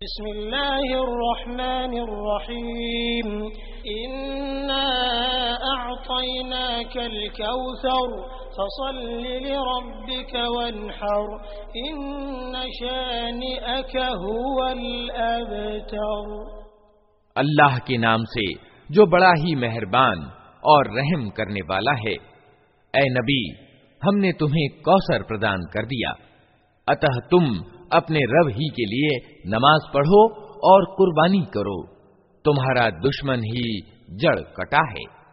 बिस्मिल्लाहिर्रहमानिर्रहीम इन्ना अअतैनाकल कौसर फसल्लि लिरब्बिक वन्हर इन्न शानिअक हुवल अबतर अल्लाह के नाम से जो बड़ा ही मेहरबान और रहम करने वाला है ए नबी, हमने तुम्हें कौसर प्रदान कर दिया। अतः तुम अपने रब ही के लिए नमाज़ पढ़ो और कुर्बानी करो। तुम्हारा दुश्मन ही जड़ कटा है।